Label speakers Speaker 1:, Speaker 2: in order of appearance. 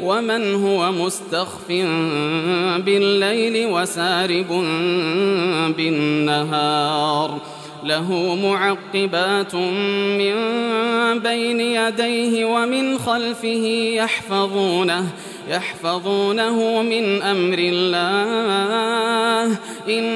Speaker 1: ومن هو مستخف بالليل وسارب بالنهار له معقبات من بين يديه ومن خلفه يحفظونه يحفظونه من أمر الله. إن